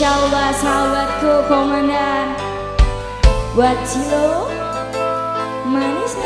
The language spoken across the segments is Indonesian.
spesial buat sahabatku komandan. Buat Cilo manis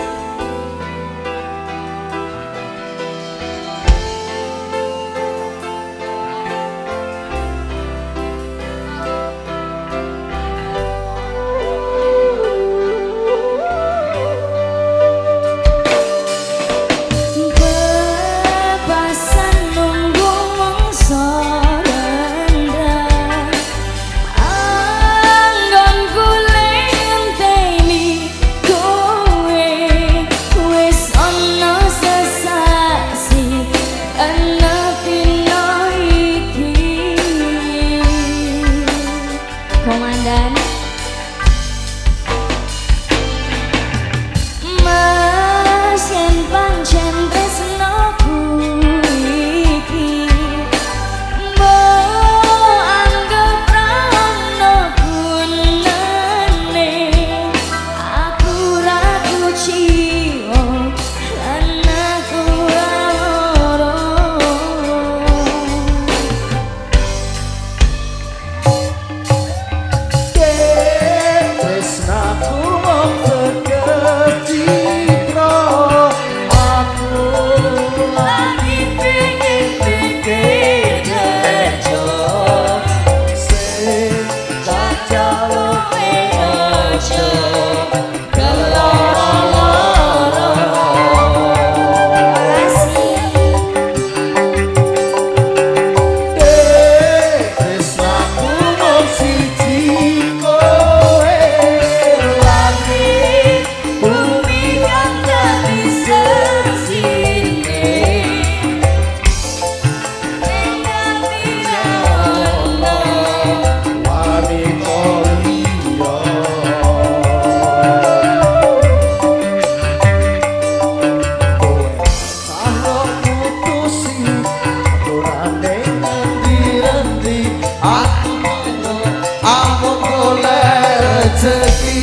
Aku oleh rezeki.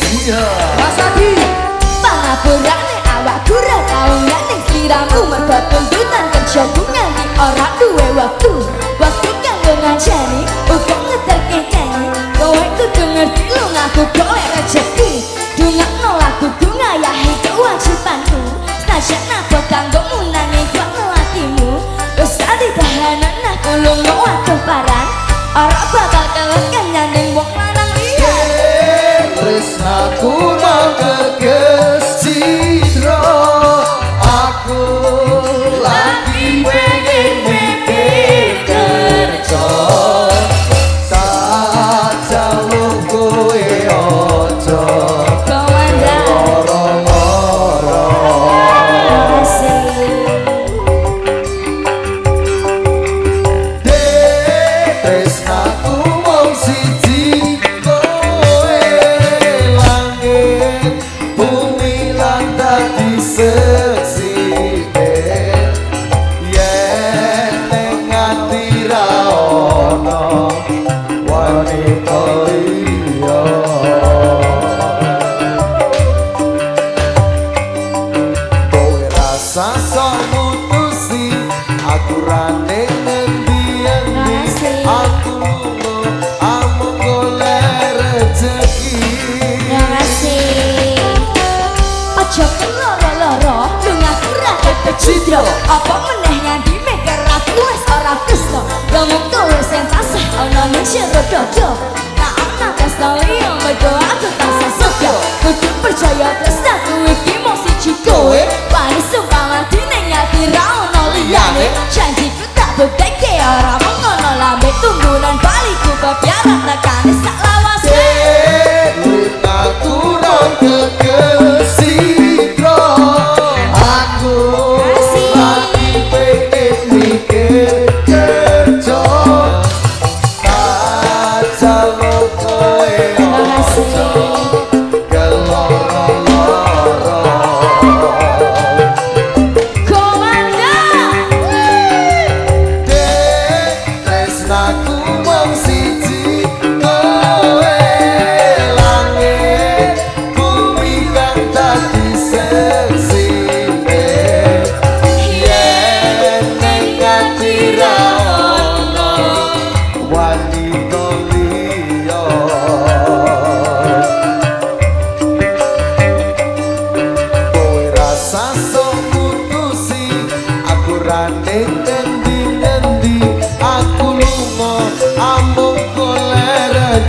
Iya. Rasa di Pangapuran awak gurau Kau nggak ning sliramu Mergo tuntutan kerja bunga Di orang duwe waktu. apa Apa yang di mekerat luwes ora kesno Ngomong tulis yang tasah ono ngisir dodo Tak ana kesno liyo mergo aku tasah setia Kudu percaya kesno kuwi ki mau siji kowe eh. Pari sumpah mati neng hati ra ono liyane. Tak ya, ora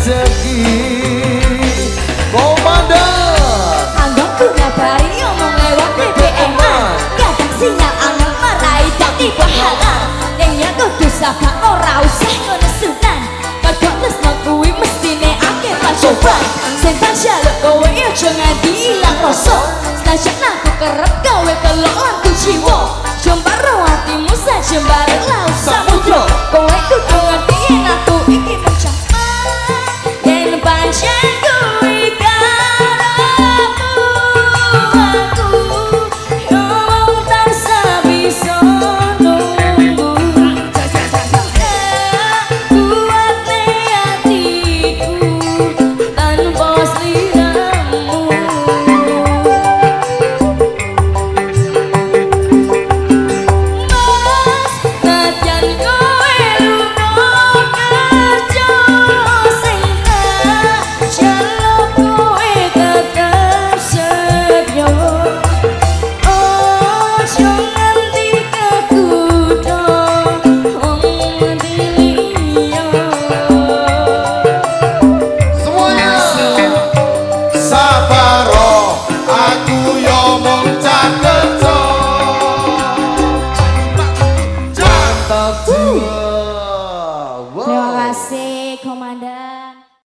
rezeki. Komandan Anggapku ngabari ngomong lewat BBM Kadang sinyal anget marai dati pahala Nenya kudu saka ora usah ngenesunan Kagak lesno kuwi mestine akeh pacoban Sing tak syalut kowe ojo nganti ilang rasa. Senajan aku kerep kowe pelok lan jiwa. Jembar hatimu sajembar